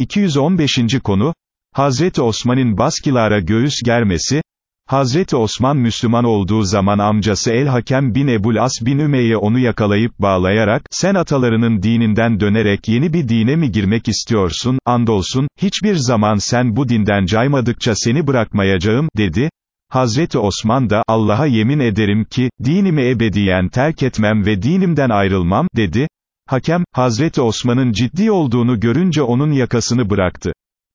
215. konu, Hazreti Osman'ın Baskilara göğüs germesi, Hazreti Osman Müslüman olduğu zaman amcası El-Hakem bin Ebul As bin Ümeyye onu yakalayıp bağlayarak, sen atalarının dininden dönerek yeni bir dine mi girmek istiyorsun, andolsun, hiçbir zaman sen bu dinden caymadıkça seni bırakmayacağım, dedi. Hazreti Osman da, Allah'a yemin ederim ki, dinimi ebediyen terk etmem ve dinimden ayrılmam, dedi. Hakem, Hazreti Osman'ın ciddi olduğunu görünce onun yakasını bıraktı.